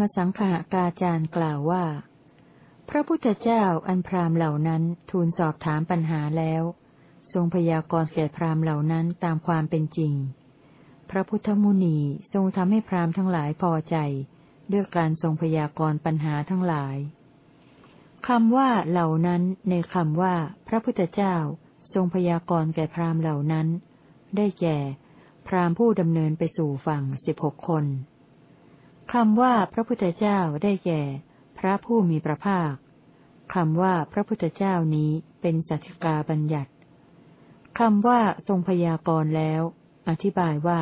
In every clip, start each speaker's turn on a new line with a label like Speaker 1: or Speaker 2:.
Speaker 1: มสังฆากาจารย์กล่าวว่า พระพุทธเจ้าอันพรามเหล่านั้นทูลสอบถามปัญหาแล้ว ทรงพยากรณ์แก่พรามเหล่านั้นตามความเป็นจริง พระพุทธมุนีทรงทำให้พรามทั้งหลายพอใจด้วยการทรงพยากรณ์ปัญหาทั้งหลายคำว่าเหล่านั้นในคำว่า พระพุทธเจ้าทรงพยากรณ์แก่พรามเหล่านั้น ได้แก่ พรามผู้ดำเนินไปสู่ฝั่งสิบหกคน คำว่าพระพุทธเจ้าได้แก่ พระผู้มีพระภาคคำว่าพระพุทธเจ้านี้เป็นสัจกาบัญญัติคำว่าทรงพยากรณ์แล้ว อธิบายว่า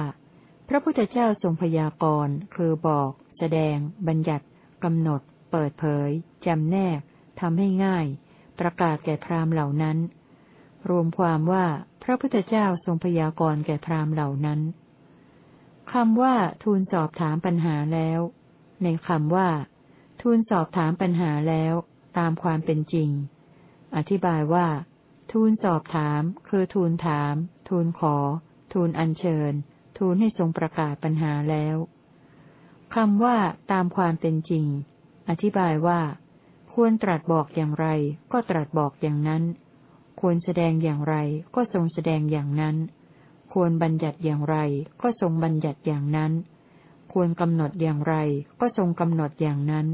Speaker 1: พระพุทธเจ้าทรงพยากรณ์คือบอก แสดง บัญญัติกำหนด เปิดเผยจำแนกทำให้ง่าย ประกาศแก่พราหมณ์เหล่านั้น รวมความว่าพระพุทธเจ้าทรงพยากรณ์แก่พราหมณ์เหล่านั้น คำว่า ทูลสอบถามปัญหาแล้ว ในคำว่า ทูลสอบถามปัญหาแล้ว ตามความเป็นจริง อธิบายว่า ทูลสอบถาม คือทูลถาม ทูลขอ ทูลอัญเชิญ ทูลให้ทรงประกาศปัญหาแล้วคำว่าตามความเป็นจริง อธิบายว่า ควรตรัสบอกอย่างไร ก็ตรัสบอกอย่างนั้น ควรแสดงอย่างไรก็ทรงแสดงอย่างนั้น ควรบัญญัติอย่างไร ก็ทรงบัญญัติอย่างนั้น ควรกำหนดอย่างไร ก็ทรงกำหนดอย่างนั้น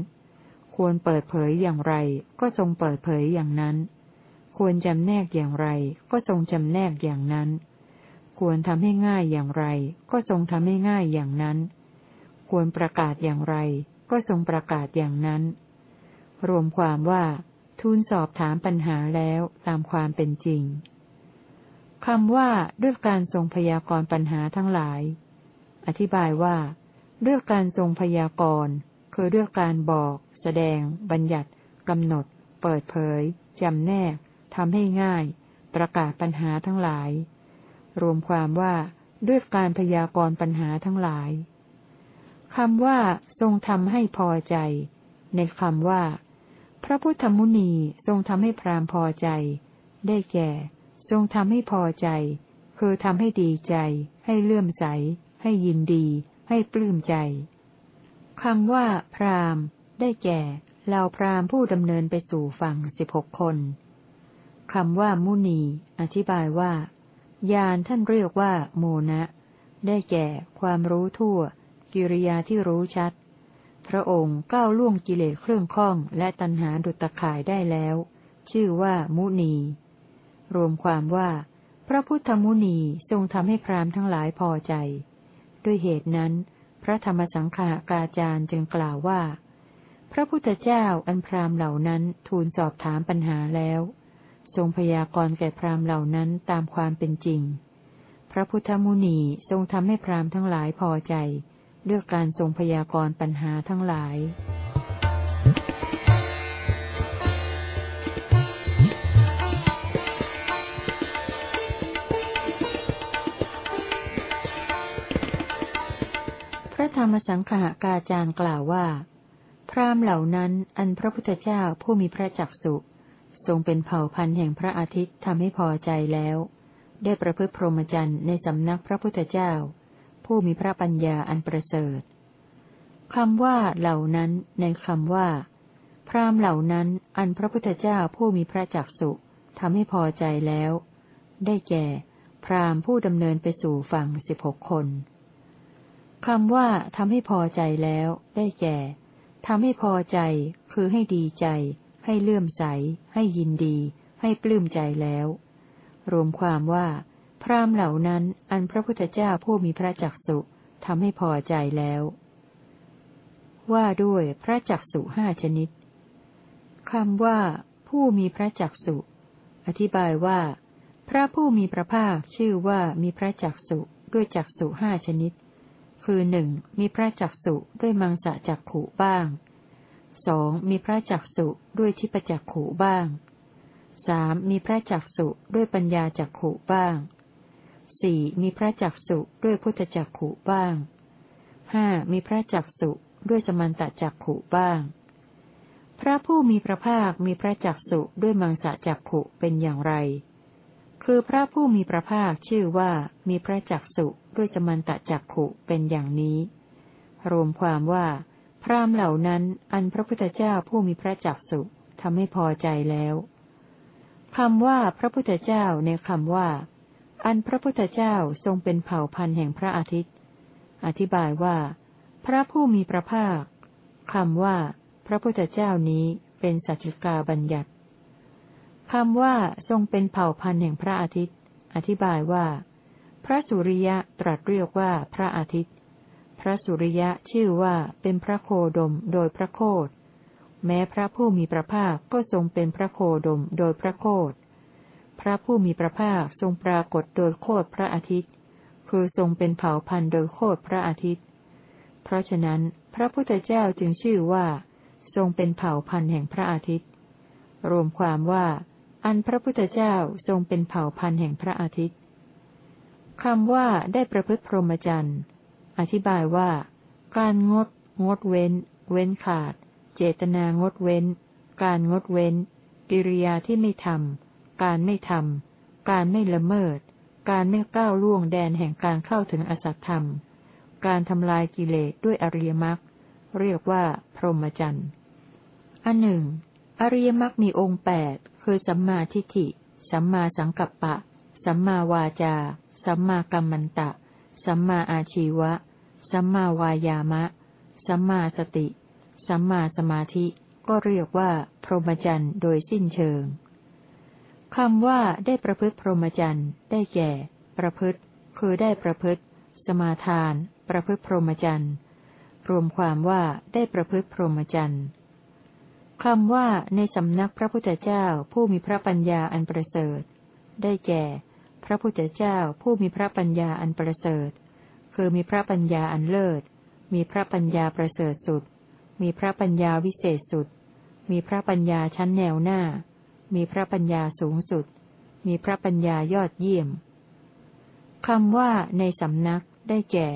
Speaker 1: ควรเปิดเผยอย่างไร ก็ทรงเปิดเผยอย่างนั้น ควรจำแนกอย่างไร ก็ทรงจำแนกอย่างนั้น ควรทำให้ง่ายอย่างไร ก็ทรงทำให้ง่ายอย่างนั้น ควรประกาศอย่างไร ก็ทรงประกาศอย่างนั้น รวมความว่าทูลสอบถามปัญหาแล้วตามความเป็นจริง คำว่าด้วยการทรงพยากรณ์ปัญหาทั้งหลาย อธิบายว่า ด้วยการทรงพยากรณ์คือด้วยการบอก แสดง บัญญัติกำหนด เปิดเผยจำแนกทำให้ง่าย ประกาศปัญหาทั้งหลาย รวมความว่าด้วยการพยากรณ์ปัญหาทั้งหลายคำว่า ทรงทำให้พอใจ ในคำว่า พระพุทธมุนีทรงทำให้พรามพอใจ ได้แก่ ทรงทำให้พอใจ คือทำให้ดีใจ ให้เลื่อมใส ให้ยินดี ให้ปลื้มใจคำว่า พรามได้แก่เหล่าพรามผู้ดำเนินไปสู่ฝั่งสิบหกคนคำว่ามุนี อธิบายว่า ยานท่านเรียกว่า โมนะ ได้แก่ ความรู้ทั่ว กิริยาที่รู้ชัด พระองค์ก้าวล่วงกิเลสเครื่องข้องและตัณหาดุจตะข่ายได้แล้ว ชื่อว่ามุนี รวมความว่า พระพุทธมุนีทรงทำให้พรามทั้งหลายพอใจ ด้วยเหตุนั้น พระธรรมสังฆากาจารย์จึงกล่าวว่า พระพุทธเจ้าอันพรามเหล่านั้นทูลสอบถามปัญหาแล้ว ทรงพยากรณ์แก่พรามเหล่านั้นตามความเป็นจริง พระพุทธมุนีทรงทำให้พรามทั้งหลายพอใจ ด้วยการทรงพยากรณ์ปัญหาทั้งหลาย ธรรมสังฆกาจารย์กล่าวว่า พรามเหล่านั้นอันพระพุทธเจ้าผู้มีพระจักสุทรงเป็นเผ่าพันธุ์แห่งพระอาทิตย์ทำให้พอใจแล้ว ได้ประพฤติพรหมจรรย์ในสำนักพระพุทธเจ้า ผู้มีพระปัญญาอันประเสริฐคำว่าเหล่านั้นในคำว่า พรามเหล่านั้นอันพระพุทธเจ้าผู้มีพระจักสุทำให้พอใจแล้ว ได้แก่ พรามผู้ดำเนินไปสู่ฝั่งสิบหกคน คำว่าทำให้พอใจแล้ว ได้แก่ทำให้พอใจ คือให้ดีใจ ให้เลื่อมใส ให้ยินดี ให้ปลื้มใจแล้ว รวมความว่า พรามเหล่านั้นอันพระพุทธเจ้าผู้มีพระจักสุทำให้พอใจแล้ว ว่าด้วยพระจักสุห้าชนิดคำว่า ผู้มีพระจักสุอธิบายว่า พระผู้มีพระภาคชื่อว่ามีพระจักสุด้วยจักสุห้าชนิด คือหนึ่งมีพระจักสุด้วยมังสะจักขุบ้างสองมีพระจักสุด้วยทิพจักขุบ้างสามมีพระจักสุด้วยปัญญาจักขุบ้างสี่มีพระจักสุด้วยพุทธจักขุบ้างห้ามีพระจักสุด้วยสมันตจักขุบ้าง พระผู้มีพระภาคมีพระจักสุด้วยมังสะจักขุเป็นอย่างไร คือพระผู้มีพระภาคชื่อว่ามีพระจักสุด้วยสมันตะจักขุเป็นอย่างนี้ รวมความว่า พราหมณ์เหล่านั้นอันพระพุทธเจ้าผู้มีพระจักสุทำให้พอใจแล้วคำว่าพระพุทธเจ้าในคำว่า อันพระพุทธเจ้าทรงเป็นเผ่าพันธุ์แห่งพระอาทิตย์ อธิบายว่า พระผู้มีพระภาคคำว่า พระพุทธเจ้านี้เป็นสัจจกาบัญญัติ คำว่าทรงเป็นเผ่าพันธุ์แห่งพระอาทิตย์ อธิบายว่า พระสุริยะตรัสเรียกว่าพระอาทิตย์ พระสุริยะชื่อว่าเป็นพระโคดมโดยพระโคดแม้พระผู้มีพระภาคก็ทรงเป็นพระโคดมโดยพระโคดพระผู้มีพระภาคทรงปรากฏโดยโคดพระอาทิตย์ คือทรงเป็นเผ่าพันธุ์โดยโคดพระอาทิตย์ เพราะฉะนั้นพระพุทธเจ้าจึงชื่อว่า ทรงเป็นเผ่าพันธุ์แห่งพระอาทิตย์ รวมความว่า อันพระพุทธเจ้าทรงเป็นเผ่าพันธุ์แห่งพระอาทิตย์คำว่าได้ประพฤติพรหมจรรย์ อธิบายว่า การงด งดเว้น เว้นขาด เจตนางดเว้น การงดเว้น กิริยาที่ไม่ทำการไม่ทำการไม่ละเมิด การไม่ก้าวล่วงแดนแห่งการเข้าถึงอสัตธรรม การทำลายกิเลสด้วยอริยมรรคเรียกว่า พรหมจรรย์อันหนึ่ง อริยมรรคมีองค์แปด คือสัมมาทิฏฐิ สัมมาสังกัปปะ สัมมาวาจา สัมมากัมมันตะ สัมมาอาชีวะ สัมมาวายามะ สัมมาสติ สัมมาสมาธิ ก็เรียกว่า พรหมจรรย์โดยสิ้นเชิงคำว่าได้ประพฤติพรหมจรรย์ได้แก่ ประพฤติ คือได้ประพฤติ สมาทาน ประพฤติพรหมจรรย์รวมความว่าได้ประพฤติพรหมจรรย์ คำว่าในสำนักพระพุทธเจ้าผู้มีพระปัญญาอันประเสริฐ ได้แก่ พระพุทธเจ้าผู้มีพระปัญญาอันประเสริฐ คือมีพระปัญญาอันเลิศ มีพระปัญญาประเสริฐสุด มีพระปัญญาวิเศษสุด มีพระปัญญาชั้นแนวหน้า มีพระปัญญาสูงสุด มีพระปัญญายอดเยี่ยมคำว่าในสำนักได้แก่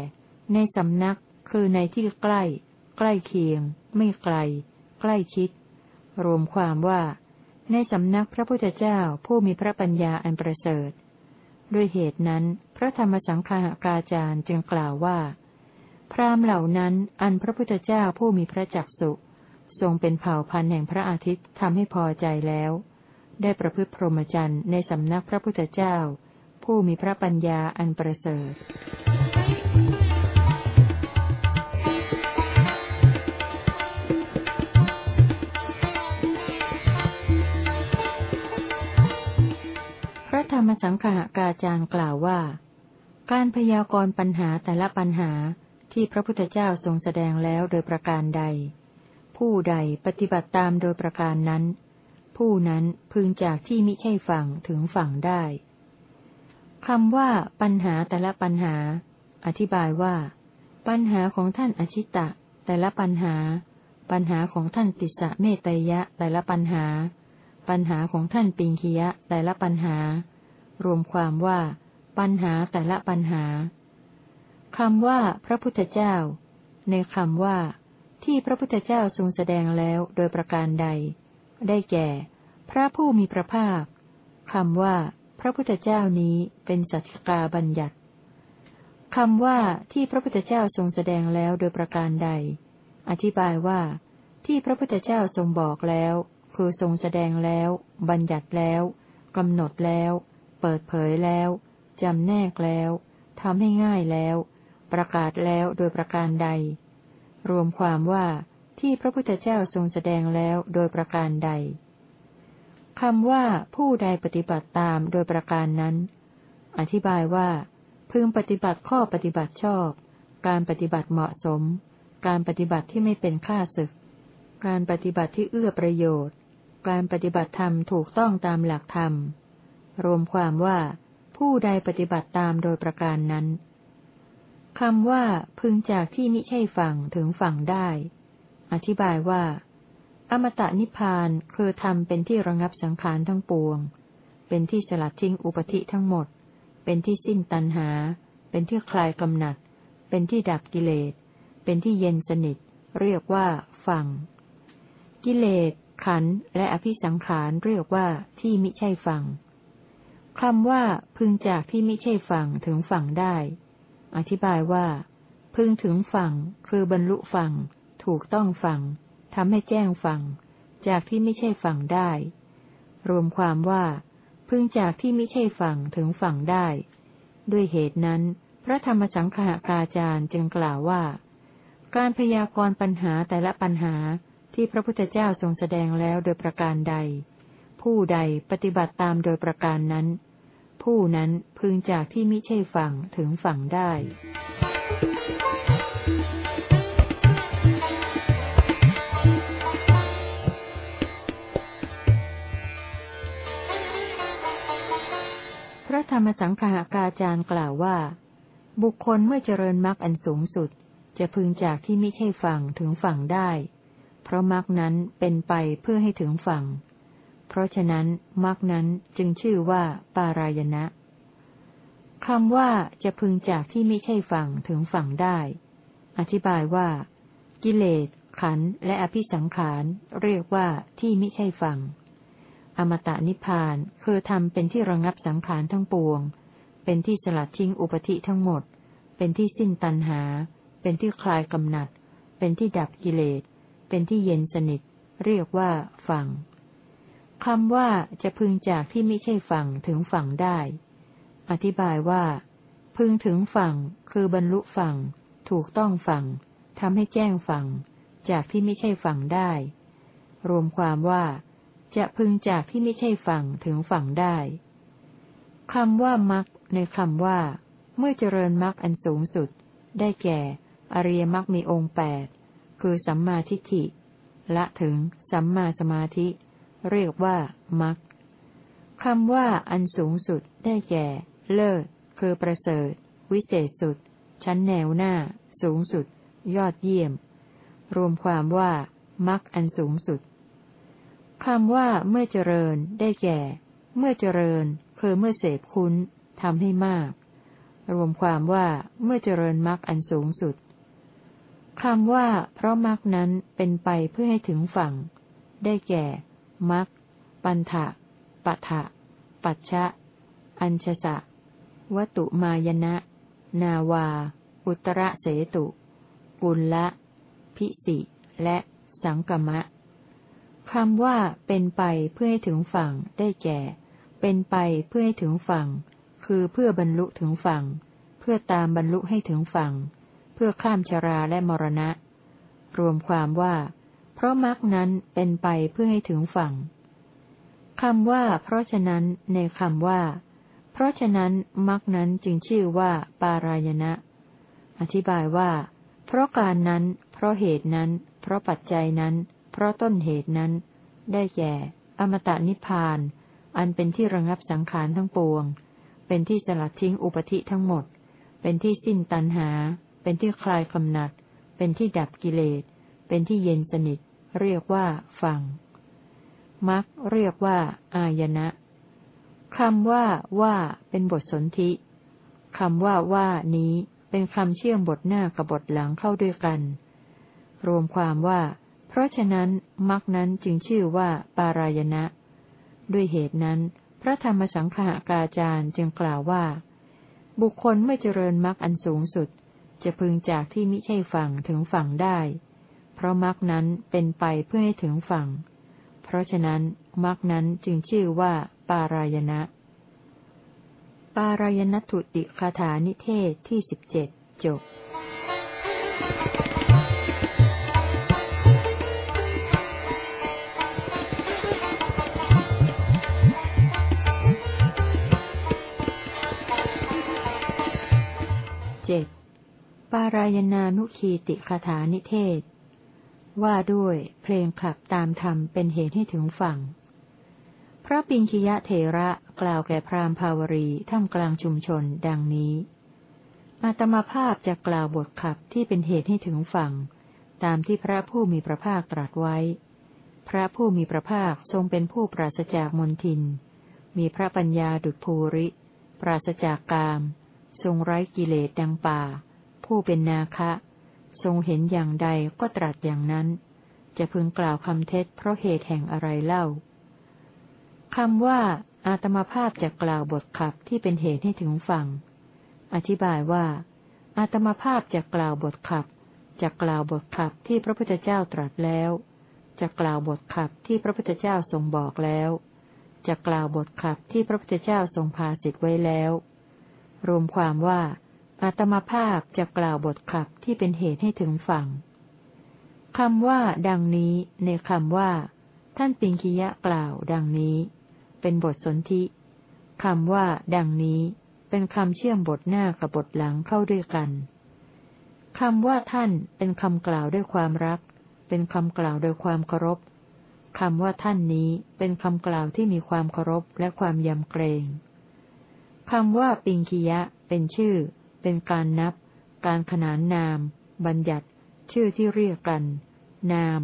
Speaker 1: ในสำนักคือในที่ใกล้ ใกล้เคียง ไม่ไกล ใกล้ชิด รวมความว่า ในสำนักพระพุทธเจ้าผู้มีพระปัญญาอันประเสริฐ ด้วยเหตุนั้น พระธรรมสังฆากาจารย์จึงกล่าวว่า พราหมณ์เหล่านั้นอันพระพุทธเจ้าผู้มีพระจักสุทรงเป็นเผ่าพันธุ์แห่งพระอาทิตย์ทำให้พอใจแล้ว ได้ประพฤติพรหมจรรย์ในสำนักพระพุทธเจ้า ผู้มีพระปัญญาอันประเสริฐ ธรรมสังฆากาจารย์กล่าวว่า การพยากรณ์ปัญหาแต่ละปัญหาที่พระพุทธเจ้าทรงแสดงแล้วโดยประการใด ผู้ใดปฏิบัติตามโดยประการนั้น ผู้นั้นพึงจากที่มิใช่ฝั่งถึงฝั่งได้คำว่าปัญหาแต่ละปัญหา อธิบายว่า ปัญหาของท่านอชิตะ แต่ละปัญหา ปัญหาของท่านติสะเมตยะแต่ละปัญหา ปัญหาของท่านปิงคียะแต่ละปัญหา รวมความว่า ปัญหาแต่ละปัญหาคำว่า พระพุทธเจ้า ในคำว่า ที่พระพุทธเจ้าทรงแสดงแล้วโดยประการใด ได้แก่ พระผู้มีพระภาคคำว่า พระพุทธเจ้านี้เป็นสัจกาบัญญัติคำว่าที่พระพุทธเจ้าทรงแสดงแล้วโดยประการใด อธิบายว่า ที่พระพุทธเจ้าทรงบอกแล้ว คือทรงแสดงแล้ว บัญญัติแล้วกำหนดแล้ว ปิดเผยแล้ว จำแนกแล้วทำให้ง่ายแล้ว ประกาศแล้วโดยประการใด รวมความว่าที่พระพุทธเจ้าทรงแสดงแล้วโดยประการใดคำว่าผู้ใดปฏิบัติตามโดยประการนั้น อธิบายว่า พึงปฏิบัติข้อปฏิบัติชอบ การปฏิบัติเหมาะสม การปฏิบัติที่ไม่เป็นข้าศึก การปฏิบัติที่เอื้อประโยชน์ การปฏิบัติธรรมถูกต้องตามหลักธรรม รวมความว่า ผู้ใดปฏิบัติตามโดยประการนั้นคำว่าพึงจากที่มิใช่ฝั่งถึงฝั่งได้ อธิบายว่า อมตะนิพพานคือทำเป็นที่ระงับสังขารทั้งปวง เป็นที่สลัดทิ้งอุปธิทั้งหมด เป็นที่สิ้นตัณหา เป็นที่คลายกำหนัด เป็นที่ดับกิเลส เป็นที่เย็นสนิท เรียกว่าฝั่ง กิเลสขันและอภิสังขารเรียกว่าที่มิใช่ฝั่ง คำว่าพึงจากที่ไมิใช่ฝั่งถึงฝั่งได้ อธิบายว่า พึงถึงฝั่ง คือบรรลุฝั่ง ถูกต้องฟังทำให้แจ้งฟังจากที่ไม่ใช่ฟังได้ รวมความว่า พึงจากที่ไม่ใช่ฟังถึงฟังได้ ด้วยเหตุนั้น พระธรรมสังฆากาจารย์จึงกล่าวว่า การพยากรณ์ปัญหาแต่ละปัญหาที่พระพุทธเจ้าทรงแสดงแล้วโดยประการใด ผู้ใดปฏิบัติตามโดยประการนั้น ผู้นั้นพึงจากที่มิใช่ฝั่งถึงฝั่งได้พระธรรมสังฆากาจารย์กล่าวว่า บุคคลเมื่อเจริญมรรคอันสูงสุด จะพึงจากที่ไมิใช่ฝั่งถึงฝั่งได้ เพราะมรรคนั้นเป็นไปเพื่อให้ถึงฝั่ง ราะฉะนั้นมรรคนั้นจึงชื่อว่าปารายณะคำว่าจะพึงจากที่ไม่ใช่ฝั่งถึงฝั่งได้ อธิบายว่า กิเลส ขันและอภิสังขาร เรียกว่าที่ไม่ใช่ฝั่ง อมตะนิพพานคือทำเป็นที่ระงับสังขารทั้งปวง เป็นที่สลัดทิ้งอุปธิทั้งหมด เป็นที่สิ้นตัณหา เป็นที่คลายกำหนัด เป็นที่ดับกิเลส เป็นที่เย็นสนิท เรียกว่าฝั่ง คำว่าจะพึงจากที่ไม่ใช่ฝั่งถึงฝั่งได้ อธิบายว่า พึงถึงฝั่ง คือบรรลุฝั่ง ถูกต้องฝั่งทำให้แจ้งฝั่ง จากที่ไม่ใช่ฝั่งได้ รวมความว่า จะพึงจากที่ไม่ใช่ฝั่งถึงฝั่งได้คำว่ามักในคำว่า เมื่อเจริญมักอันสูงสุด ได้แก่ อริยมักมีองค์แปดคือสัมมาทิฏฐิ ละถึงสัมมาสมาธิ เรียกว่ามักคำว่าอันสูงสุดได้แก่ เลิศ คือประเสริฐ วิเศษสุด ชั้นแนวหน้า สูงสุด ยอดเยี่ยม รวมความว่ามักอันสูงสุดคำว่าเมื่อเจริญได้แก่ เมื่อเจริญคือเมื่อเสพคุ้นทำให้มาก รวมความว่าเมื่อเจริญมักอันสูงสุดคำว่า เพราะมรรคนั้นเป็นไปเพื่อให้ถึงฝั่ง ได้แก่ มรรคปันถะปัทะปัชชะ อัญชสะวตุมายนะ นาวา อุตระเสตุ ปุลละ พิสิ และสังกมะคำว่าเป็นไปเพื่อให้ถึงฝั่งได้แก่ เป็นไปเพื่อให้ถึงฝั่ง คือเพื่อบรรลุถึงฝั่ง เพื่อตามบรรลุให้ถึงฝั่ง เพื่อข้ามชราและมรณะ รวมความว่า เพราะมรรคนั้นเป็นไปเพื่อให้ถึงฝั่งคำว่า เพราะฉะนั้นในคำว่า เพราะฉะนั้นมรรคนั้นจึงชื่อว่า ปารายณะ อธิบายว่า เพราะการนั้น เพราะเหตุนั้น เพราะปัจจัยนั้น เพราะต้นเหตุนั้น ได้แก่ อมตะนิพพาน อันเป็นที่ระงับสังขารทั้งปวง เป็นที่สลัดทิ้งอุปธิทั้งหมด เป็นที่สิ้นตัณหา เป็นที่คลายกำหนัด เป็นที่ดับกิเลส เป็นที่เย็นสนิท เรียกว่า ฟังมักเรียกว่า อายนะคำว่า ว่า เป็นบทสนธิคำว่าว่านี้เป็นคำเชื่อมบทหน้ากับบทหลังเข้าด้วยกัน รวมความว่า เพราะฉะนั้นมักนั้นจึงชื่อว่า ปารายณะ ด้วยเหตุนั้น พระธรรมสังฆากาจารย์จึงกล่าวว่า บุคคลไม่เจริญมักอันสูงสุด จะพึงจากที่มิใช่ฝั่งถึงฝั่งได้ เพราะมรรคนั้นเป็นไปเพื่อให้ถึงฝั่ง เพราะฉะนั้นมรรคนั้นจึงชื่อว่า ปารายณะ ปารายณทุติคาถานิเทศที่สิบเจ็ดจบเจ็ดปารายนานุคีติคาถานิเทศ ว่าด้วยเพลงขับตามธรรมเป็นเหตุให้ถึงฝั่ง พระปิญคิยะเถระกล่าวแก่พราหมณ์ภาวรีท่ามกลางชุมชนดังนี้ อาตมาภาพจะกล่าวบทขับที่เป็นเหตุให้ถึงฝั่ง ตามที่พระผู้มีพระภาคตรัสไว้ พระผู้มีพระภาคทรงเป็นผู้ปราศจากมนทิน มีพระปัญญาดุจภูริ ปราศจากกาม ทรงไร้กิเลสดังป่า ผู้เป็นนาคะ ทรงเห็นอย่างใดก็ตรัสอย่างนั้น จะพึงกล่าวคำเท็จเพราะเหตุแห่งอะไรเล่าคำว่า อาตมาภาพจะกล่าวบทขับที่เป็นเหตุให้ถึงฝั่ง อธิบายว่า อาตมาภาพจะกล่าวบทขับจะกล่าวบทขับที่พระพุทธเจ้าตรัสแล้ว จะกล่าวบทขับที่พระพุทธเจ้าทรงบอกแล้ว จะกล่าวบทขับที่พระพุทธเจ้าทรงพาสิทธไว้แล้ว รวมความว่า อาตมาภาพจะกล่าวบทขับที่เป็นเหตุให้ถึงฝั่งคำว่า ดังนี้ ในคำว่า ท่านปิงคียะกล่าว ดังนี้ เป็นบทสนธิคำว่า ดังนี้ เป็นคำเชื่อมบทหน้ากับบทหลังเข้าด้วยกันคำว่าท่านเป็นคำกล่าวด้วยความรัก เป็นคำกล่าวโดยความเคารพคำว่าท่านนี้เป็นคำกล่าวที่มีความเคารพและความยำเกรงคำว่าปิงคียะเป็นชื่อ เป็นการนับ การขนานนาม บัญญัติ ชื่อที่เรียกกัน นาม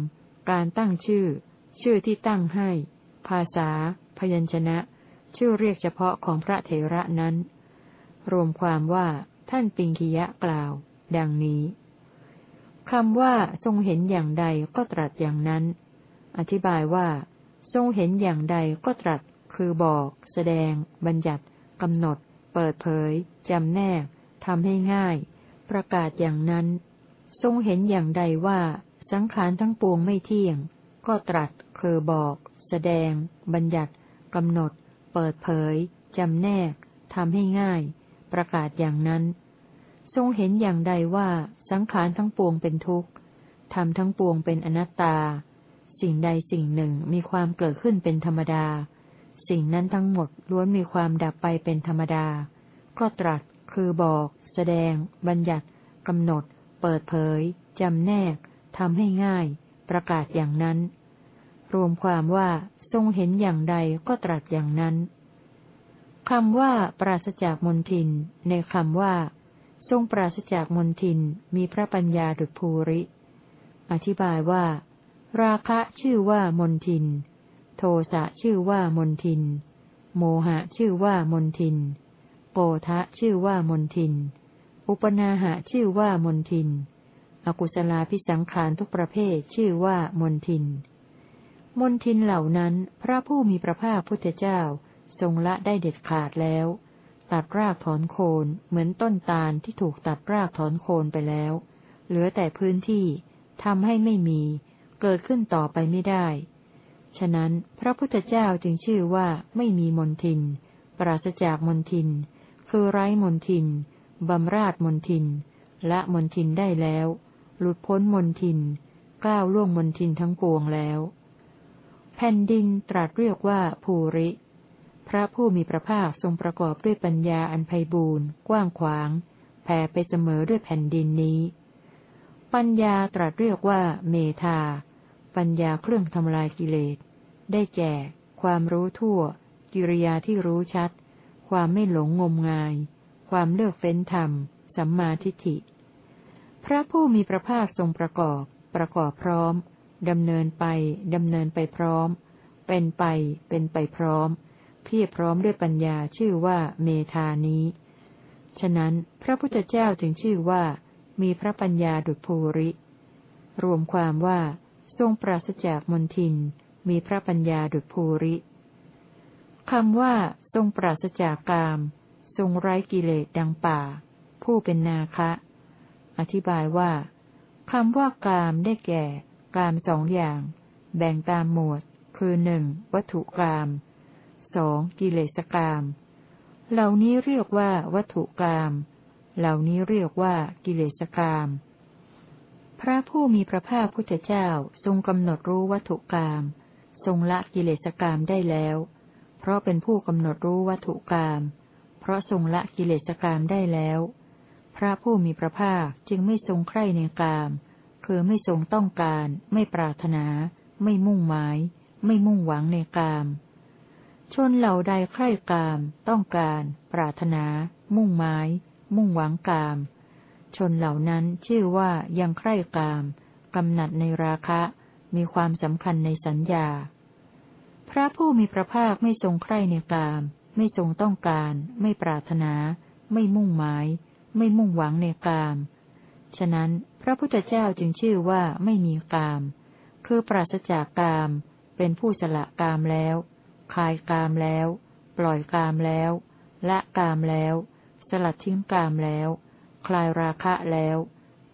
Speaker 1: การตั้งชื่อ ชื่อที่ตั้งให้ ภาษา พยัญชนะ ชื่อเรียกเฉพาะของพระเถระนั้น รวมความว่าท่านปิงคียะกล่าว ดังนี้คำว่าทรงเห็นอย่างใดก็ตรัสอย่างนั้น อธิบายว่า ทรงเห็นอย่างใดก็ตรัส คือบอก แสดง บัญญัติกำหนด เปิดเผยจำแนก ทำให้ง่าย ประกาศอย่างนั้น ทรงเห็นอย่างใดว่า สังขารทั้งปวงไม่เที่ยง ก็ตรัสคือบอก แสดง บัญญัติกำหนด เปิดเผยจำแนกทำให้ง่าย ประกาศอย่างนั้น ทรงเห็นอย่างใดว่า สังขารทั้งปวงเป็นทุกข์ทำทั้งปวงเป็นอนัตตา สิ่งใดสิ่งหนึ่งมีความเกิดขึ้นเป็นธรรมดา สิ่งนั้นทั้งหมดล้วนมีความดับไปเป็นธรรมดา ก็ตรัส คือบอก แสดง บัญญัติกำหนด เปิดเผยจำแนกทำให้ง่าย ประกาศอย่างนั้น รวมความว่าทรงเห็นอย่างใดก็ตรัสอย่างนั้นคำว่า ปราศจากมนทิน ในคำว่า ทรงปราศจากมนทินมีพระปัญญาดุจภูริ อธิบายว่า ราคะชื่อว่ามนทิน โทสะชื่อว่ามนทิน โมหะชื่อว่ามนทิน โกทะชื่อว่ามนทิน อุปนาหะชื่อว่ามนทิน อกุศลาพิสังขารทุกประเภทชื่อว่ามนทิน มนทินเหล่านั้นพระผู้มีพระภาคพุทธเจ้าทรงละได้เด็ดขาดแล้ว ตัดรากถอนโคนเหมือนต้นตาลที่ถูกตัดรากถอนโคนไปแล้ว เหลือแต่พื้นที่ทำให้ไม่มี เกิดขึ้นต่อไปไม่ได้ ฉะนั้นพระพุทธเจ้าจึงชื่อว่าไม่มีมนทิน ปราศจากมนทิน คือไร้มนทินบำราดมนทิน ละมนทินได้แล้ว หลุดพ้นมนทิน ก้าวล่วงมนทินทั้งปวงแล้ว แผ่นดินตรัสเรียกว่าภูริ พระผู้มีพระภาคทรงประกอบด้วยปัญญาอันไพบูรณ์กว้างขวาง แผ่ไปเสมอด้วยแผ่นดินนี้ ปัญญาตรัสเรียกว่าเมธา ปัญญาเครื่องทำลายกิเลส ได้แก่ ความรู้ทั่ว กิริยาที่รู้ชัด ความไม่หลงงมงาย ความเลือกเฟ้นธรรม สัมมาทิฏฐิ พระผู้มีพระภาคทรงประกอบ ประกอบพร้อมดำเนินไปดำเนินไปพร้อม เป็นไป เป็นไปพร้อม เพียบพร้อมด้วยปัญญาชื่อว่าเมธานี้ ฉะนั้นพระพุทธเจ้าจึงชื่อว่า มีพระปัญญาดุจภูริ รวมความว่า ทรงปราศจากมนทิน มีพระปัญญาดุจภูริ คำว่า ทรงปราศจากกาม ทรงไร้กิเลสดังป่า ผู้เป็นนาคะ อธิบายว่าคำว่ากามได้แก่ กามสองอย่าง แบ่งตามหมวด คือหนึ่งวัตถุกามสองกิเลสกาม เหล่านี้เรียกว่าวัตถุกาม เหล่านี้เรียกว่ากิเลสกาม พระผู้มีพระภาคพุทธเจ้าทรงกำหนดรู้วัตถุกาม ทรงละกิเลสกามได้แล้ว เพราะเป็นผู้กำหนดรู้วัตถุกามเพราะทรงละกิเลสกามได้แล้ว พระผู้มีพระภาคจึงไม่ทรงใคร่ในกามคือไม่ทรงต้องการ ไม่ปรารถนา ไม่มุ่งหมาย ไม่มุ่งหวังในกามชนเหล่าใดใคร่กามต้องการ ปรารถนา มุ่งหมาย มุ่งหวังกามชนเหล่านั้นชื่อว่ายังใคร่กาม กำหนัดในราคะ มีความสำคัญในสัญญา พระผู้มีพระภาคไม่ทรงใคร่ในกาม ไม่ทรงต้องการ ไม่ปรารถนา ไม่มุ่งหมาย ไม่มุ่งหวังในกาม ฉะนั้นพระพุทธเจ้าจึงชื่อว่าไม่มีกาม คือปราศจากกาม เป็นผู้สละกามแล้ว คลายกามแล้ว ปล่อยกามแล้ว ละกามแล้ว สลัดทิ้งกามแล้ว คลายราคะแล้ว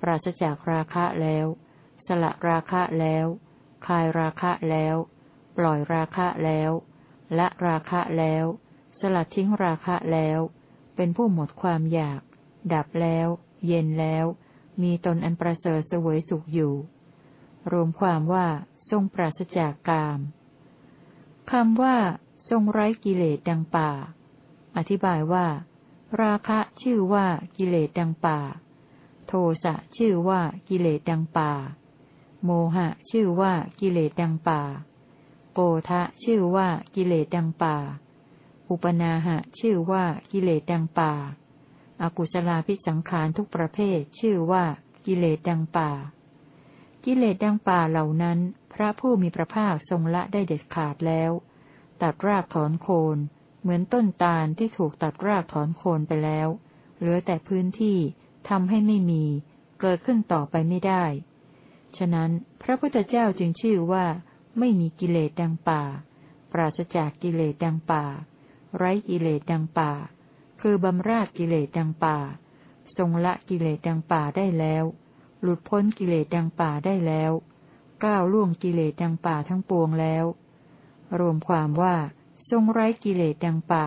Speaker 1: ปราศจากราคะแล้ว สละราคะแล้ว คลายราคะแล้ว ปล่อยราคะแล้ว ละราคะแล้ว สลัดทิ้งราคะแล้ว เป็นผู้หมดความอยาก ดับแล้ว เย็นแล้ว มีตนอันประเสริฐเสวยสุขอยู่ รวมความว่าทรงปราศจากกามคำว่า ทรงไร้กิเลสดังป่า อธิบายว่า ราคะชื่อว่ากิเลสดังป่า โทสะชื่อว่ากิเลสดังป่า โมหะชื่อว่ากิเลสดังป่า โกทะชื่อว่ากิเลสดังป่า อุปนาหะ ชื่อว่ากิเลสดังป่า อากุศลาพิสังขารทุกประเภท ชื่อว่ากิเลสดังป่า กิเลสดังป่าเหล่านั้น พระผู้มีพระภาคทรงละได้เด็ดขาดแล้ว ตัดรากถอนโคน เหมือนต้นตาลที่ถูกตัดรากถอนโคนไปแล้ว เหลือแต่พื้นที่ทำให้ไม่มี เกิดขึ้นต่อไปไม่ได้ ฉะนั้นพระพุทธเจ้าจึงชื่อว่า ไม่มีกิเลสดังป่า ปราศจากกิเลสดังป่า ไร้กิเลสดังป่า คือบำราดกิเลสดังป่า ทรงละกิเลสดังป่าได้แล้ว หลุดพ้นกิเลสดังป่าได้แล้วก้าวล่วงกิเลสดังป่าทั้งปวงแล้ว รวมความว่า ทรงไร้กิเลสดังป่า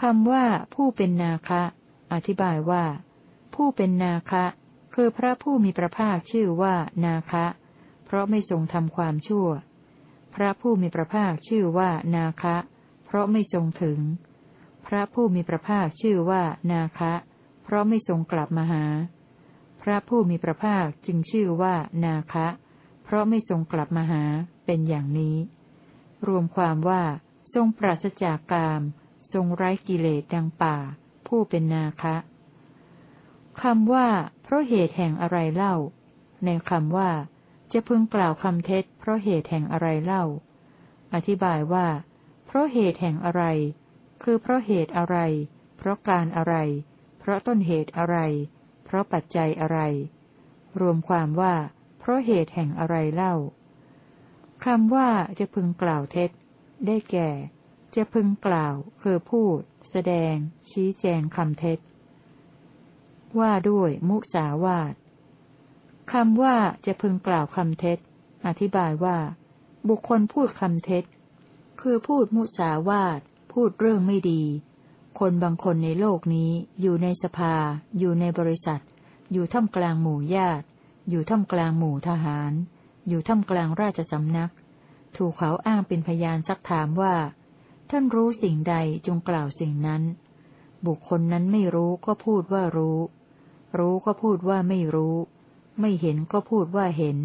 Speaker 1: คำว่าผู้เป็นนาคะ อธิบายว่า ผู้เป็นนาคะ คือพระผู้มีพระภาคชื่อว่านาคะ เพราะไม่ทรงทำความชั่ว พระผู้มีพระภาคชื่อว่านาคะ เพราะไม่ทรงถึง พระผู้มีพระภาคชื่อว่านาคะ เพราะไม่ทรงกลับมาหา พระผู้มีพระภาคจึงชื่อว่านาคะ เพราะไม่ทรงกลับมาหา เป็นอย่างนี้ รวมความว่า ทรงปราศจากกาม ทรงไร้กิเลสดังป่า ผู้เป็นนาคะคำว่า เพราะเหตุแห่งอะไรเล่า ในคำว่า จะพึงกล่าวคำเท็จ เพราะเหตุแห่งอะไรเล่า อธิบายว่า เพราะเหตุแห่งอะไร คือเพราะเหตุอะไร เพราะการอะไร เพราะต้นเหตุอะไร เพราะปัจจัยอะไร รวมความว่า เพราะเหตุแห่งอะไรเล่าคำว่าจะพึงกล่าวเท็จ ได้แก่ จะพึงกล่าว คือพูด แสดง ชี้แจงคำเท็จ ว่าด้วยมุสาวาท คำว่าจะพึงกล่าวคำเท็จ อธิบายว่า บุคคลพูดคำเท็จ คือพูดมุสาวาทพูดเรื่องไม่ดี คนบางคนในโลกนี้อยู่ในสภา อยู่ในบริษัท อยู่ท่ามกลางหมู่ญาติ อยู่ท่ามกลางหมู่ทหาร อยู่ท่ามกลางราชสำนัก ถูกเขาอ้างเป็นพยานซักถามว่า ท่านรู้สิ่งใดจงกล่าวสิ่งนั้น บุคคลนั้นไม่รู้ก็พูดว่ารู้ รู้ก็พูดว่าไม่รู้ ไม่เห็นก็พูดว่าเห็น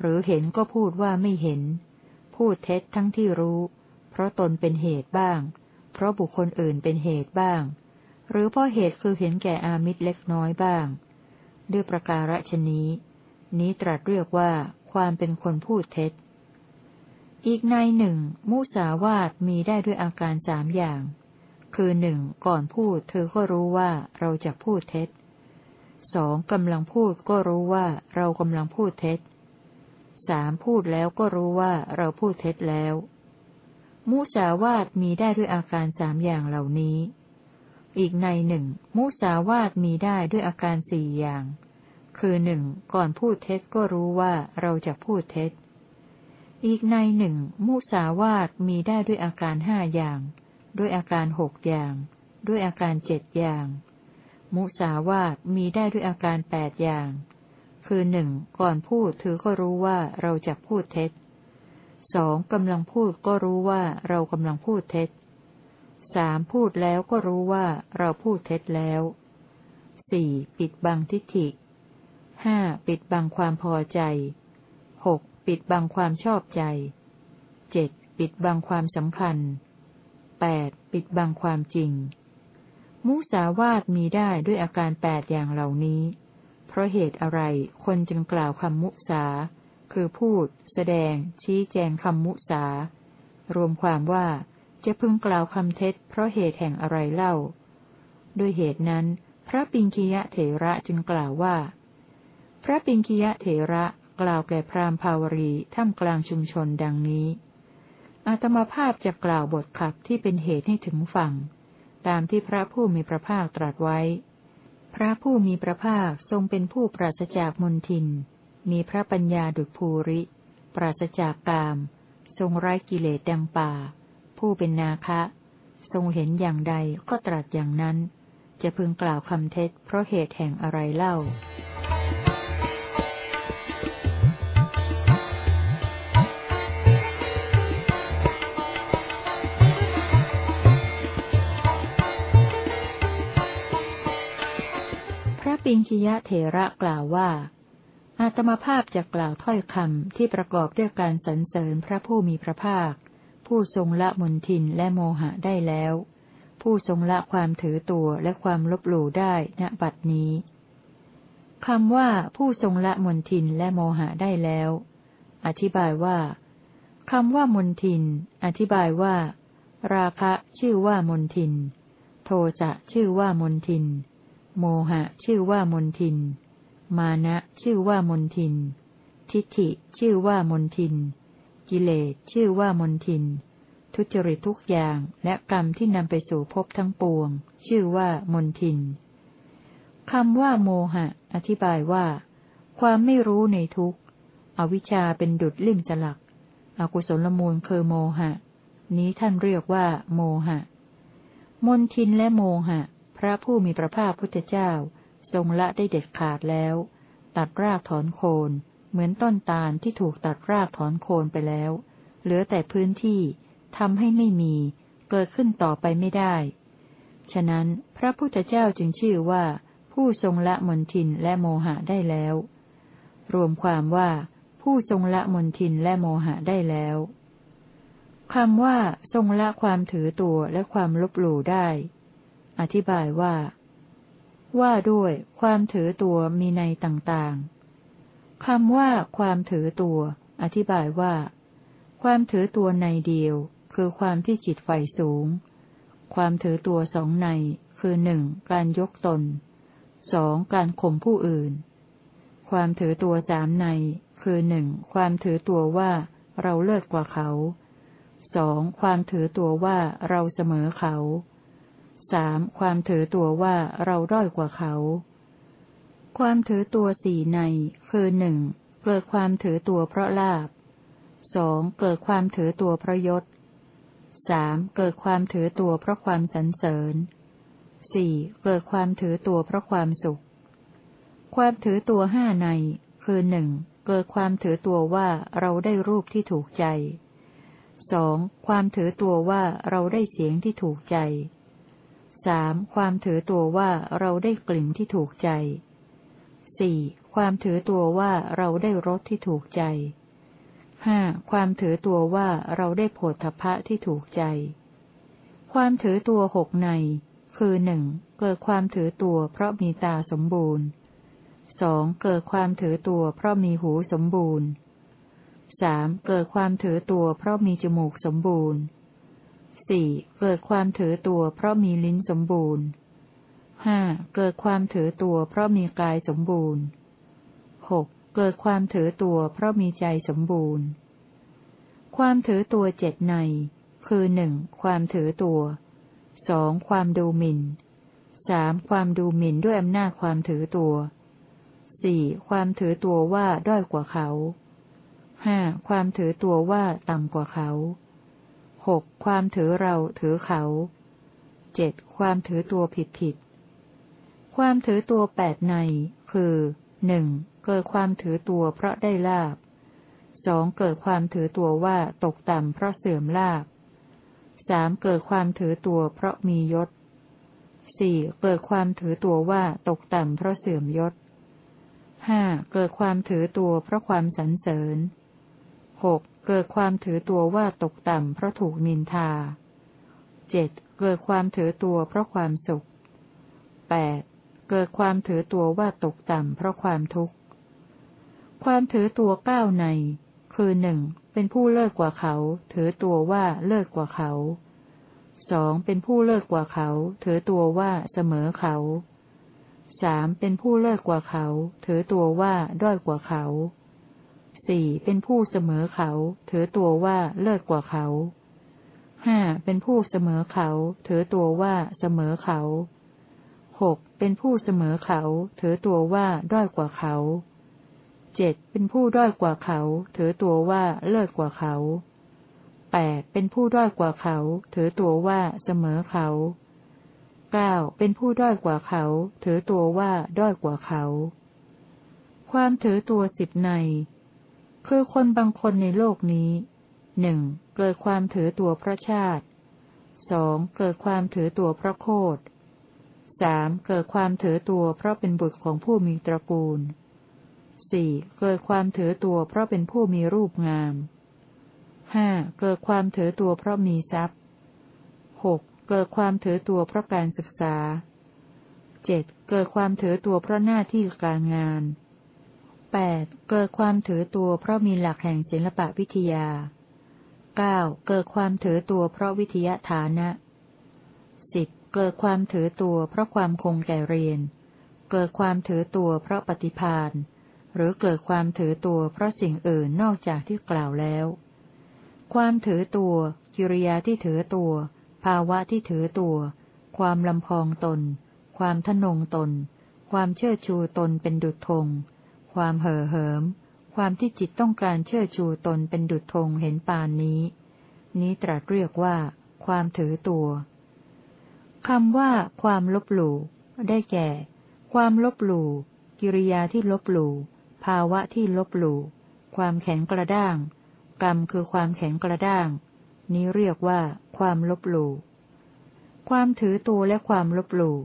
Speaker 1: หรือเห็นก็พูดว่าไม่เห็น พูดเท็จทั้งที่รู้ เพราะตนเป็นเหตุบ้าง เพราะบุคคลอื่นเป็นเหตุบ้าง หรือเพราะเหตุคือเห็นแก่อามิตรเล็กน้อยบ้าง ด้วยประการฉนี้ นี้ตรัสเรียกว่าความเป็นคนพูดเท็จ อีกในหนึ่ง มุสาวาตมีได้ด้วยอาการสามอย่าง คือหนึ่งก่อนพูดเธอก็รู้ว่าเราจะพูดเท็จ สองกำลังพูดก็รู้ว่าเรากำลังพูดเท็จสามพูดแล้วก็รู้ว่าเราพูดเท็จแล้ว มุสาวาตมีได้ด้วยอาการสามอย่างเหล่านี้ อีกในหนึ่งมุสาวาตมีได้ด้วยอาการสี่อย่าง คือหนึ่งก่อนพูดเท็จก็รู้ว่าเราจะพูดเท็จ อีกในหนึ่งมุสาวาตมีได้ด้วยอาการห้าอย่าง ด้วยอาการหกอย่าง ด้วยอาการเจ็ดอย่าง มุสาวาตมีได้ด้วยอาการแปดอย่าง คือหนึ่งก่อนพูดเธอก็รู้ว่าเราจะพูดเท็จสองกำลังพูดก็รู้ว่าเรากำลังพูดเท็จสามพูดแล้วก็รู้ว่าเราพูดเท็จแล้วสี่ปิดบังทิฏฐิห้าปิดบังความพอใจหกปิดบังความชอบใจเจ็ดปิดบังความสำคัญแปดปิดบังความจริง มุสาวาทมีได้ด้วยอาการแปดอย่างเหล่านี้ เพราะเหตุอะไรคนจึงกล่าวคำมุสา คือพูด แสดง ชี้แจงคำมุสา รวมความว่าจะพึงกล่าวคำเท็จ เพราะเหตุแห่งอะไรเล่า ด้วยเหตุนั้น พระปิงคียะเถระจึงกล่าวว่า พระปิงคียะเถระกล่าวแก่พราหมณ์ภาวรีท่ามกลางชุมชนดังนี้อาตมาภาพจะกล่าวบทขับที่เป็นเหตุให้ถึงฝั่ง ตามที่พระผู้มีพระภาคตรัสไว้ พระผู้มีพระภาคทรงเป็นผู้ปราศจากมนทิน มีพระปัญญาดุจภูริ ปราศจากกาม ทรงไร้กิเลสดังป่า ผู้เป็นนาคะ ทรงเห็นอย่างใดก็ตรัสอย่างนั้น จะพึงกล่าวคำเท็จเพราะเหตุแห่งอะไรเล่า ปิงคิยะเถระกล่าวว่า อาตมาภาพจะกล่าวถ้อยคำที่ประกอบด้วยการสรรเสริญพระผู้มีพระภาค ผู้ทรงละมนทินและโมหะได้แล้ว ผู้ทรงละความถือตัวและความลบหลู่ได้ณบัดนี้คำว่าผู้ทรงละมนทินและโมหะได้แล้ว อธิบายว่าคำว่ามนทิน อธิบายว่า ราคะชื่อว่ามนทิน โทสะชื่อว่ามนทิน โมหะ ชื่อว่ามนทิน มานะ ชื่อว่ามนทิน ทิฏฐิ ชื่อว่ามนทิน กิเลส ชื่อว่ามนทิน ทุจริตทุกอย่างและกรรมที่นำไปสู่ภพทั้งปวง ชื่อว่ามนทินคำว่าโมหะ อธิบายว่า ความไม่รู้ในทุกอวิชชาเป็นดุดลิ่มสลัก อกุศลมูลคือโมหะ นี้ท่านเรียกว่า โมหะ มนทินและโมหะ พระผู้มีพระภาคพุทธเจ้า ทรงละได้เด็ดขาดแล้ว ตัดรากถอนโคน เหมือนต้นตาลที่ถูกตัดรากถอนโคนไปแล้ว เหลือแต่พื้นที่ทำให้ไม่มี เกิดขึ้นต่อไปไม่ได้ ฉะนั้นพระพุทธเจ้าจึงชื่อว่า ผู้ทรงละมนทินและโมหะได้แล้ว รวมความว่า ผู้ทรงละมนทินและโมหะได้แล้วคำว่า ทรงละความถือตัวและความลบหลู่ได้ อธิบายว่า ว่าด้วยความถือตัวมีในต่างๆคำว่าความถือตัว อธิบายว่า ความถือตัวในเดียว คือความที่จิตไฟสูง ความถือตัวสองใน คือหนึ่งการยกตนสองการข่มผู้อื่น ความถือตัวสามใน คือหนึ่งความถือตัวว่าเราเลิศกว่าเขาสองความถือตัวว่าเราเสมอเขา สามความถือตัวว่าเราด้อยกว่าเขา ความถือตัวสี่ใน คือหนึ่งเกิดความถือตัวเพราะลาบสองเกิดความถือตัวเพราะยศสามเกิดความถือตัวเพราะความสรรเสริญสี่เกิดความถือตัวเพราะความสุข ความถือตัวห้าใน คือหนึ่งเกิดความถือตัวว่าเราได้รูปที่ถูกใจสองความถือตัวว่าเราได้เสียงที่ถูกใจ สามความถือตัวว่าเราได้กลิ่นที่ถูกใจสี่ความถือตัวว่าเราได้รสที่ถูกใจห้าความถือตัวว่าเราได้โผฏฐพะที่ถูกใจ ความถือตัวหกใน คือหนึ่งเกิดความถือตัวเพราะมีตาสมบูรณ์สองเกิดความถือตัวเพราะมีหูสมบูรณ์สามเกิดความถือตัวเพราะมีจมูกสมบูรณ์ สี่เกิดความถือตัวเพราะมีลิ้นสมบูรณ์ห้าเกิดความถือตัวเพราะมีกายสมบูรณ์หกเกิดความถือตัวเพราะมีใจสมบูรณ์ ความถือตัวเจ็ดใน คือหนึ่งความถือตัวสองความดูหมิ่นสามความดูหมิ่นด้วยอำนาจความถือตัวสี่ความถือตัวว่าด้อยกว่าเขาห้าความถือตัวว่าต่ำกว่าเขา หกความถือเราถือเขาเจ็ดความถือตัวผิดผิด ความถือตัวแปดใน คือหนึ่งเกิดความถือตัวเพราะได้ลาบสองเกิดความถือตัวว่าตกต่ำเพราะเสื่อมลาบสามเกิดความถือตัวเพราะมียศสี่เกิดความถือตัวว่าตกต่ำเพราะเสื่อมยศห้าเกิดความถือตัวเพราะความสรรเสริญหก เกิดความถือตัวว่าตกต่ำเพราะถูกนินทาเจ็ดเกิดความถือตัวเพราะความสุขแปดเกิดความถือตัวว่าตกต่ำเพราะความทุกข์ ความถือตัวเก้าใน คือหนึ่งเป็นผู้เลิศกว่าเขา ถือตัวว่าเลิศกว่าเขาสองเป็นผู้เลิศกว่าเขา ถือตัวว่าเสมอเขาสามเป็นผู้เลิศกว่าเขา ถือตัวว่าด้อยกว่าเขา สี่เป็นผู้เสมอเขา ถือตัวว่าเลิศกว่าเขาห้าเป็นผู้เสมอเขา ถือตัวว่าเสมอเขาหกเป็นผู้เสมอเขา ถือตัวว่าด้อยกว่าเขาเจ็ดเป็นผู้ด้อยกว่าเขา ถือตัวว่าเลิศกว่าเขาแปดเป็นผู้ด้อยกว่าเขา ถือตัวว่าเสมอเขาเก้าเป็นผู้ด้อยกว่าเขา ถือตัวว่าด้อยกว่าเขา ความถือตัวสิบใน คือคนบางคนในโลกนี้หนึ่งเกิดความถือตัวพระชาติสองเกิดความถือตัวพระโคดสามเกิดความถือตัวเพราะเป็นบุตรของผู้มีตระกูลสี่เกิดความถือตัวเพราะเป็นผู้มีรูปงามห้าเกิดความถือตัวเพราะมีทรัพย์หกเกิดความถือตัวเพราะการศึกษาเจ็ดเกิดความถือตัวเพราะหน้าที่การงาน แปดเกิดความถือตัวเพราะมีหลักแห่งศิลปะวิทยาเก้าเกิดความถือตัวเพราะวิทยาฐานะสิบเกิดความถือตัวเพราะความคงแก่เรียน เกิดความถือตัวเพราะปฏิพานหรือเกิดความถือตัวเพราะสิ่งอื่นนอกจากที่กล่าวแล้ว ความถือตัว กิริยาที่ถือตัว ภาวะที่ถือตัว ความลำพองตน ความทนงตน ความเชื่อชูตนเป็นดุจธง ความเห่อเหิม ความที่จิตต้องการเชื่อชูตนเป็นดุจธงเห็นปานนี้ นี้ตรัสเรียกว่า ความถือตัวคำว่า ความลบหลู่ ได้แก่ ความลบหลู่ กิริยาที่ลบหลู่ภาวะที่ลบหลู่ความแข็งกระด้าง กรรมคือความแข็งกระด้าง นี้เรียกว่า ความลบหลู่ความถือตัวและความลบหลู่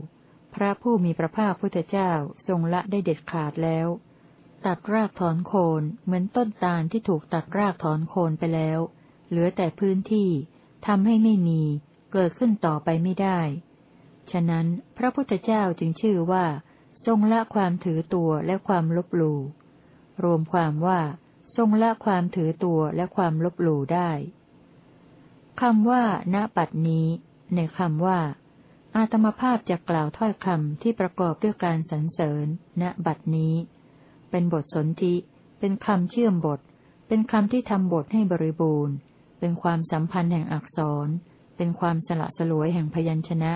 Speaker 1: พระผู้มีพระภาคพุทธเจ้าทรงละได้เด็ดขาดแล้ว ตัดรากถอนโคนเหมือนต้นตาลที่ถูกตัดรากถอนโคนไปแล้ว เหลือแต่พื้นที่ทำให้ไม่มี เกิดขึ้นต่อไปไม่ได้ ฉะนั้นพระพุทธเจ้าจึงชื่อว่า ทรงละความถือตัวและความลบหลู่ รวมความว่า ทรงละความถือตัวและความลบหลู่ได้คำว่า ณ ปัดนี้ ในคำว่า อาตมภาพจะกล่าวถ้อยคำที่ประกอบด้วยการสรรเสริญ ณ บัดนี้ เป็นบทสนธิเป็นคำเชื่อมบท เป็นคำที่ทำบทให้บริบูรณ์ เป็นความสัมพันธ์แห่งอักษร เป็นความสละสลวยแห่งพยัญชนะ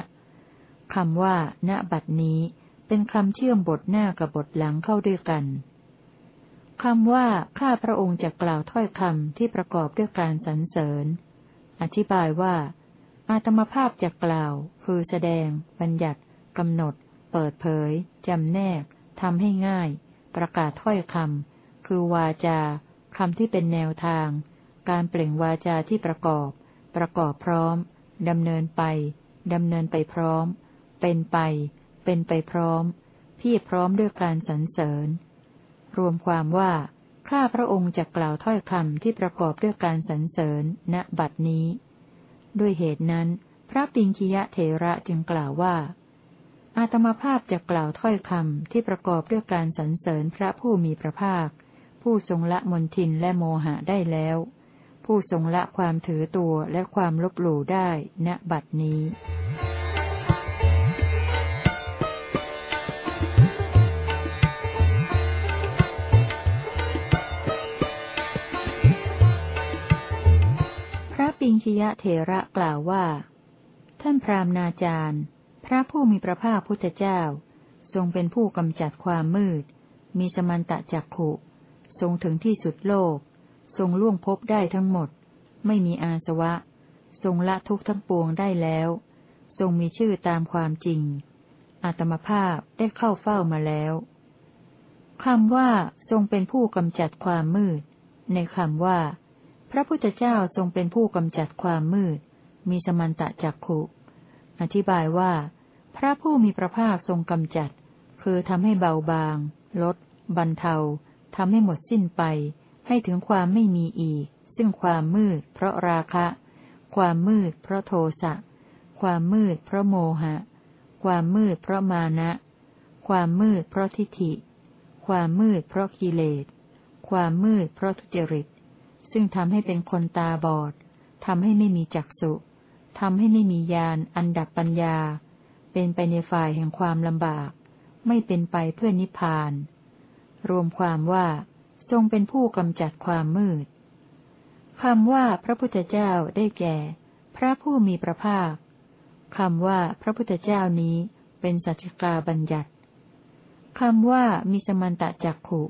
Speaker 1: คำว่า ณ บัดนี้ เป็นคำเชื่อมบทหน้ากับบทหลังเข้าด้วยกันคำว่า ข้าพระองค์จะกล่าวถ้อยคำที่ประกอบด้วยการสรรเสริญ อธิบายว่า อาตมภาพจะกล่าว คือแสดง บัญญัติกำหนด เปิดเผยจำแนกทำให้ง่าย ประกาศถ้อยคำคือวาจาคำที่เป็นแนวทาง การเปล่งวาจาที่ประกอบ ประกอบพร้อมดำเนินไปดำเนินไปพร้อม เป็นไป เป็นไปพร้อมพี่พร้อมด้วยการสรรเสริญ รวมความว่าข้าพระองค์จะกล่าวถ้อยคำที่ประกอบด้วยการสรรเสริญณบัดนี้ ด้วยเหตุนั้น พระปิงคิยะเถระจึงกล่าวว่า อาตมาภาพจะกล่าวถ้อยคำที่ประกอบด้วยการสรรเสริญพระผู้มีพระภาค ผู้ทรงละมนทินและโมหะได้แล้ว ผู้ทรงละความถือตัวและความลบหลู่ได้ณบัดนี้ปิงคิยะเถระกล่าวว่า ท่านพรามนาจารย์ พระผู้มีพระภาคพุทธเจ้า ทรงเป็นผู้กำจัดความมืด มีสมันตะจักขุ ทรงถึงที่สุดโลก ทรงล่วงพบได้ทั้งหมด ไม่มีอาสวะ ทรงละทุกทั้งปวงได้แล้ว ทรงมีชื่อตามความจริง อาตมภาพได้เข้าเฝ้ามาแล้วคำว่าทรงเป็นผู้กำจัดความมืด ในคำว่า พระพุทธเจ้าทรงเป็นผู้กำจัดความมืด มีสมันตะจักขุ อธิบายว่า พระผู้มีพระภาคทรงกำจัด คือทำให้เบาบาง ลด บรรเทาทำให้หมดสิ้นไป ให้ถึงความไม่มีอีก ซึ่งความมืด เพราะราคะ ความมืด เพราะโทสะ ความมืด เพราะโมหะ ความมืด เพราะมานะ ความมืด เพราะทิฏฐิ ความมืด เพราะกิเลส ความมืด เพราะทุจริต ซึ่งทำให้เป็นคนตาบอดทำให้ไม่มีจักษุทำให้ไม่มีญาณอันดับปัญญา เป็นไปในฝ่ายแห่งความลำบาก ไม่เป็นไปเพื่อนิพพาน รวมความว่า ทรงเป็นผู้กำจัดความมืดคำว่าพระพุทธเจ้าได้แก่ พระผู้มีพระภาคคำว่าพระพุทธเจ้านี้เป็นสัจจกาบัญญัติคำว่ามีสมันตะจักขุ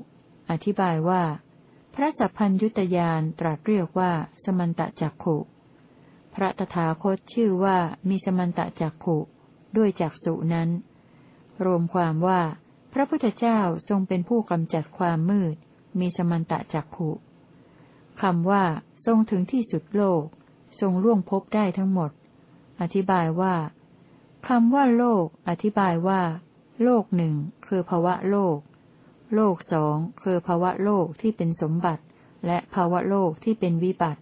Speaker 1: อธิบายว่า พระสัพพัญยุตยานตรัสเรียกว่าสมันตะจักขุ พระตถาคตชื่อว่ามีสมันตะจักขุ ด้วยจักสุนั้น รวมความว่า พระพุทธเจ้าทรงเป็นผู้กำจัดความมืด มีสมันตะจักขุคำว่า ทรงถึงที่สุดโลก ทรงล่วงพบได้ทั้งหมด อธิบายว่าคำว่าโลก อธิบายว่า โลกหนึ่งคือภาวะโลก โลกสองคือภาวะโลกที่เป็นสมบัติ และภาวะโลกที่เป็นวิบัติ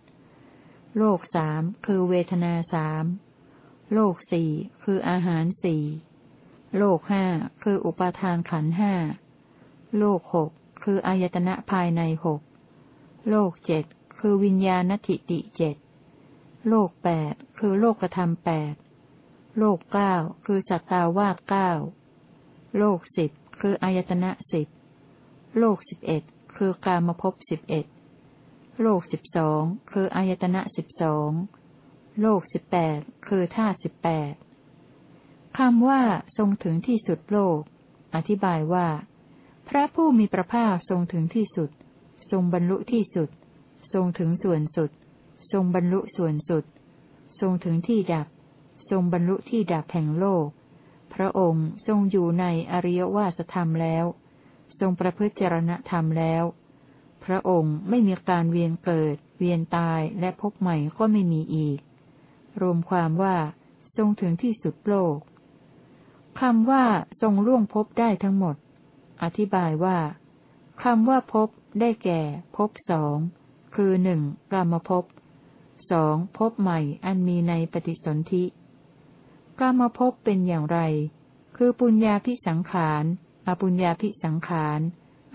Speaker 1: โลกสามคือเวทนาสาม โลกสี่คืออาหารสี่โลกห้าคืออุปาทานขันห้าโลกหกคืออายตนะภายในหกโลกเจ็ดคือวิญญาณทิติเจ็ดโลกแปดคือโลกธรรมแปดโลกเก้าคือสัตตาวาสเก้าโลกสิบคืออายตนะสิบโลกสิบเอ็ดคือกามภพสิบเอ็ดโลกสิบสองคืออายตนะสิบสอง โลกสิบแปดคือธาตุสิบแปดคำว่าทรงถึงที่สุดโลก อธิบายว่า พระผู้มีพระภาคทรงถึงที่สุด ทรงบรรลุที่สุด ทรงถึงส่วนสุด ทรงบรรลุส่วนสุด ทรงถึงที่ดับ ทรงบรรลุที่ดับแห่งโลก พระองค์ทรงอยู่ในอริยวาสธรรมแล้ว ทรงประพฤติจรณธรรมแล้ว พระองค์ไม่มีการเวียนเกิด เวียนตายและพบใหม่ก็ไม่มีอีก รวมความว่า ทรงถึงที่สุดโลกคำว่า ทรงล่วงพบได้ทั้งหมด อธิบายว่าคำว่าพบได้แก่พบสองคือหนึ่งกรรมภพสองพบใหม่อันมีในปฏิสนธิกรรมภพเป็นอย่างไร คือปุญญาพิสังขารอปุญญาพิสังขาร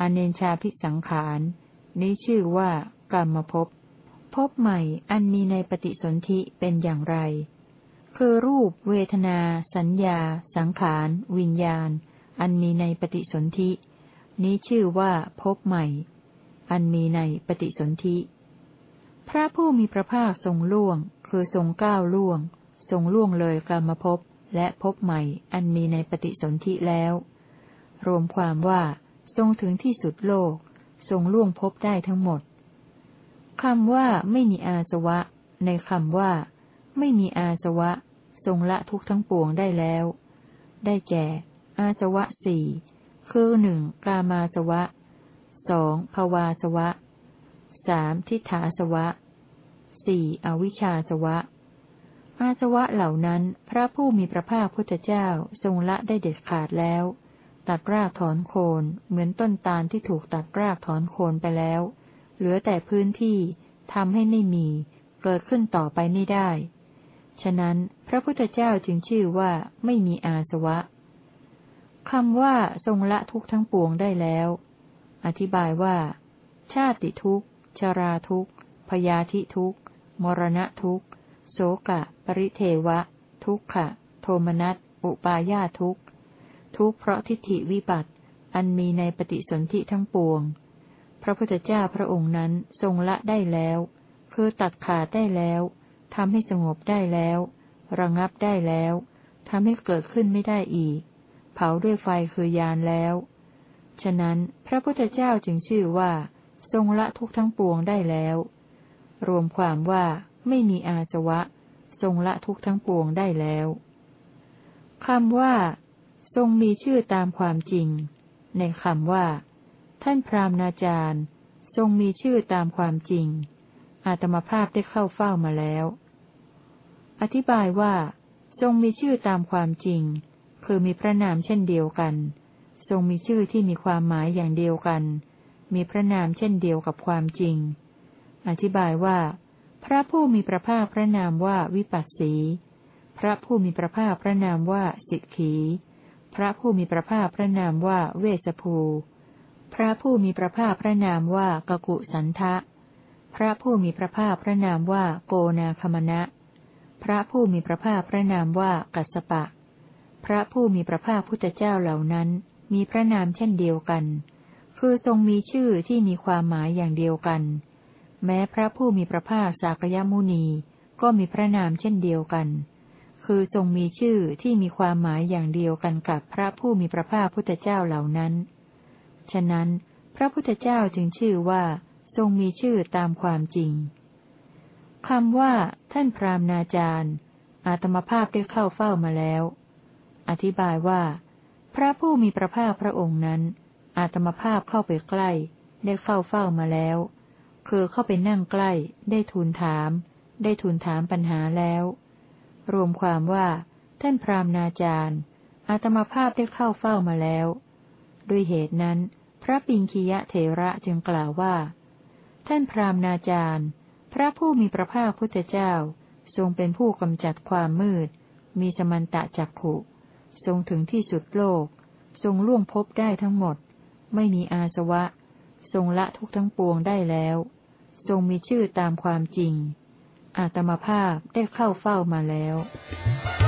Speaker 1: อเนชาพิสังขารนี้ชื่อว่ากรรมภพ ภพใหม่อันมีในปฏิสนธิเป็นอย่างไร คือรูป เวทนา สัญญา สังขาร วิญญาณ อันมีในปฏิสนธิ นี้ชื่อว่าภพใหม่ อันมีในปฏิสนธิ พระผู้มีพระภาคทรงล่วง คือทรงก้าวล่วง ทรงล่วงเลยกรรมภพและภพใหม่ อันมีในปฏิสนธิแล้ว รวมความว่า ทรงถึงที่สุดโลก ทรงล่วงภพได้ทั้งหมด คำว่าไม่มีอาสวะ ในคำว่า ไม่มีอาสวะ ทรงละทุกทั้งปวงได้แล้ว ได้แก่ อาสวะสี่คือหนึ่งกามาสวะสองภวาสวะสามทิฏฐาสวะสี่อวิชชาสวะ อาสวะเหล่านั้น พระผู้มีพระภาคพุทธเจ้าทรงละได้เด็ดขาดแล้ว ตัดรากถอนโคนเหมือนต้นตาลที่ถูกตัดรากถอนโคนไปแล้ว เหลือแต่พื้นที่ทำให้ไม่มี เกิดขึ้นต่อไปไม่ได้ ฉะนั้นพระพุทธเจ้าจึงชื่อว่าไม่มีอาสวะคำว่าทรงละทุกทั้งปวงได้แล้ว อธิบายว่า ชาติทุกข์ ชราทุกข์ พยาธิทุกข์ มรณะทุกข์ โสกะ ปริเทวะ ทุกขะ โทมนัส อุปาญาทุกทุกเพราะทิฏฐิวิบัติ อันมีในปฏิสนธิทั้งปวง พระพุทธเจ้าพระองค์นั้นทรงละได้แล้วคือตัดขาดได้แล้วทำให้สงบได้แล้ว ระงับได้แล้วทำให้เกิดขึ้นไม่ได้อีก เผาด้วยไฟคือยานแล้ว ฉะนั้นพระพุทธเจ้าจึงชื่อว่า ทรงละทุกทั้งปวงได้แล้ว รวมความว่าไม่มีอาสวะ ทรงละทุกทั้งปวงได้แล้วคำว่า ทรงมีชื่อตามความจริง ในคำว่า ท่านพรามนาจารย์ ทรงมีชื่อตามความจริง อาตมาภาพได้เข้าเฝ้ามาแล้ว อธิบายว่า ทรงมีชื่อตามความจริง คือมีพระนามเช่นเดียวกัน ทรงมีชื่อที่มีความหมายอย่างเดียวกัน มีพระนามเช่นเดียวกับความจริง อธิบายว่า พระผู้มีพระภาคพระนามว่าวิปัสสี พระผู้มีพระภาคพระนามว่าสิกขี พระผู้มีพระภาคพระนามว่าเวสภู พระผู้มีพระภาคพระนามว่ากกุสันทะ พระผู้มีพระภาคพระนามว่าโกนาคมณะ พระผู้มีพระภาคพระนามว่ากัสปะ พระผู้มีพระภาคพุทธเจ้าเหล่านั้น มีพระนามเช่นเดียวกัน คือทรงมีชื่อที่มีความหมายอย่างเดียวกัน แม้พระผู้มีพระภาคสากยมุนีก็มีพระนามเช่นเดียวกัน คือทรงมีชื่อที่มีความหมายอย่างเดียวกันกับพระผู้มีพระภาคพุทธเจ้าเหล่านั้น ฉะนั้น พระพุทธเจ้าจึงชื่อว่า ทรงมีชื่อตามความจริงคำว่า ท่านพรามนาจารย์ อาตมภาพได้เข้าเฝ้ามาแล้ว อธิบายว่า พระผู้มีพระภาคพระองค์นั้น อาตมภาพเข้าไปใกล้ ได้เข้าเฝ้ามาแล้ว คือเข้าไปนั่งใกล้ ได้ทูลถาม ได้ทูลถามปัญหาแล้ว รวมความว่า ท่านพรามนาจารย์ อาตมภาพได้เข้าเฝ้ามาแล้ว ด้วยเหตุนั้น พระปิงคียะเถระจึงกล่าวว่า ท่านพรามนาจารย์ พระผู้มีพระภาคพุทธเจ้า ทรงเป็นผู้กำจัดความมืด มีสมันตะจักขุ ทรงถึงที่สุดโลก ทรงล่วงพบได้ทั้งหมด ไม่มีอาสวะ ทรงละทุกทั้งปวงได้แล้ว ทรงมีชื่อตามความจริง อาตมภาพได้เข้าเฝ้ามาแล้ว
Speaker 2: เ